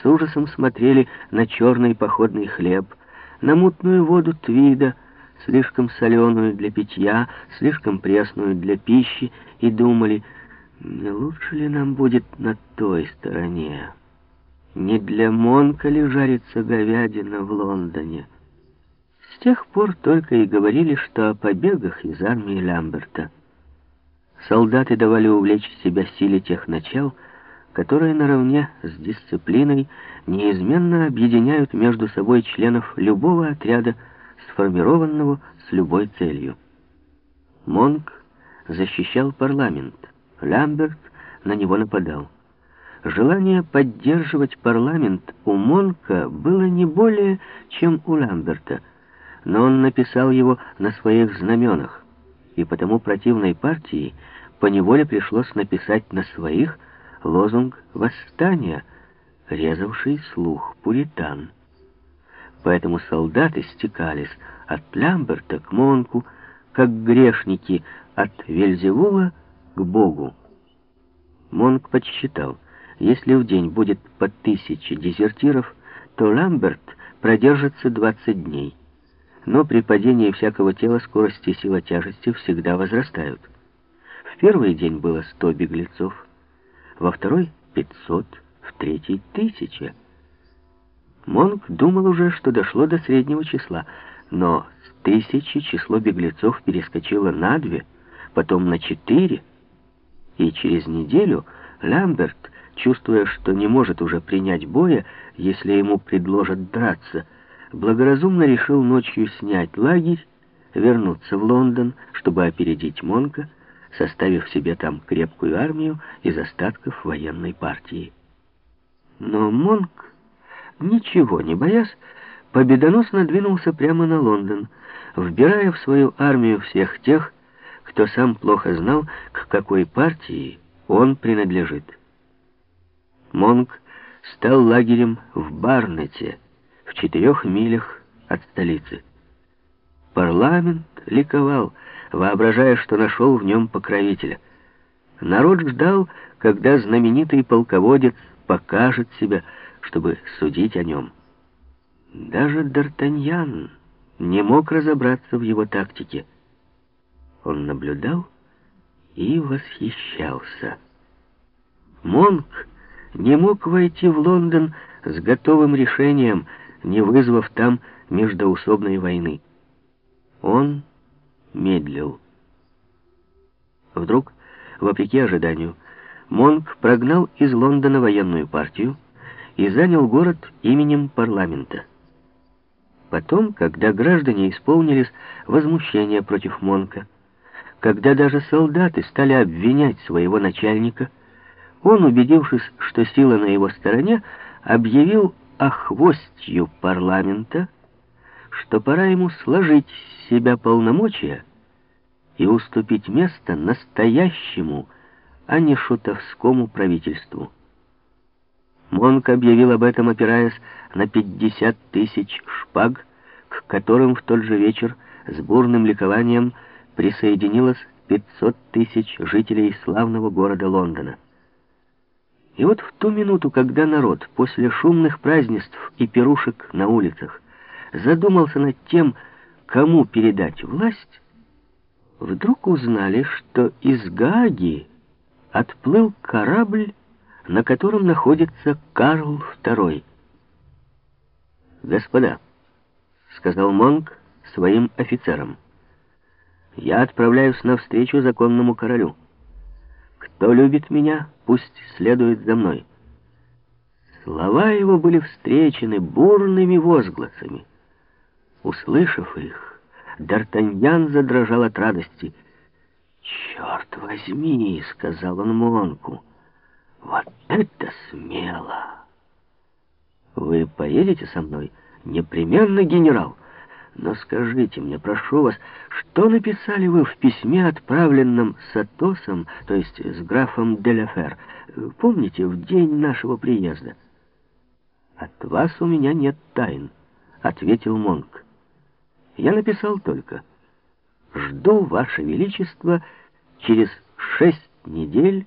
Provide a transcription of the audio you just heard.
с ужасом смотрели на черный походный хлеб, на мутную воду Твида, слишком соленую для питья, слишком пресную для пищи, и думали, не лучше ли нам будет на той стороне? Не для Монка ли жарится говядина в Лондоне? С тех пор только и говорили, что о побегах из армии Ламберта. Солдаты давали увлечь себя силе тех начал, которые наравне с дисциплиной неизменно объединяют между собой членов любого отряда, сформированного с любой целью. Монк защищал парламент, Ламберт на него нападал. Желание поддерживать парламент у Монка было не более, чем у Ламберта, но он написал его на своих знаменах, и потому противной партии поневоле пришлось написать на своих лозунг восстания, резавший слух пуритан. Поэтому солдаты стекались от Ламберта к Монку, как грешники от Вельзевула к Богу. Монк подсчитал, если в день будет по тысяче дезертиров, то Ламберт продержится 20 дней. Но при падении всякого тела скорость и сила тяжести всегда возрастают. В первый день было 100 беглецов, во второй — 500, в третий — 1000. Монк думал уже, что дошло до среднего числа, но с тысячи число беглецов перескочило на две, потом на четыре, и через неделю Ламберт, чувствуя, что не может уже принять боя, если ему предложат драться, благоразумно решил ночью снять лагерь, вернуться в Лондон, чтобы опередить Монка, составив себе там крепкую армию из остатков военной партии. Но Монк, ничего не боясь, победоносно двинулся прямо на Лондон, вбирая в свою армию всех тех, кто сам плохо знал, к какой партии он принадлежит. Монк стал лагерем в Барнете, в четырех милях от столицы. Парламент ликовал, воображая, что нашел в нем покровителя. Народ ждал, когда знаменитый полководец покажет себя, чтобы судить о нем. Даже Д'Артаньян не мог разобраться в его тактике. Он наблюдал и восхищался. Монк не мог войти в Лондон с готовым решением, не вызвав там междоусобной войны. Он медлил. Вдруг, вопреки ожиданию, Монк прогнал из Лондона военную партию и занял город именем парламента. Потом, когда граждане исполнились возмущения против Монка, когда даже солдаты стали обвинять своего начальника, он, убедившись, что сила на его стороне, объявил охвостью парламента, что пора ему сложить с себя полномочия и уступить место настоящему, а не шутовскому правительству. Монк объявил об этом, опираясь на 50 тысяч шпаг, к которым в тот же вечер с бурным ликованием присоединилось 500 тысяч жителей славного города Лондона. И вот в ту минуту, когда народ после шумных празднеств и пирушек на улицах задумался над тем, кому передать власть, вдруг узнали, что из Гааги отплыл корабль, на котором находится Карл II. «Господа», — сказал Монк своим офицерам, — я отправляюсь навстречу законному королю. Кто любит меня, пусть следует за мной. Слова его были встречены бурными возгласами. Услышав их, Д'Артаньян задрожал от радости. «Черт возьми!» — сказал он Монку. «Вот это смело!» «Вы поедете со мной?» «Непременно, генерал!» Но скажите мне, прошу вас, что написали вы в письме, отправленном с Атосом, то есть с графом Деляфер, помните, в день нашего приезда? От вас у меня нет тайн, ответил Монк. Я написал только, жду, ваше величество, через шесть недель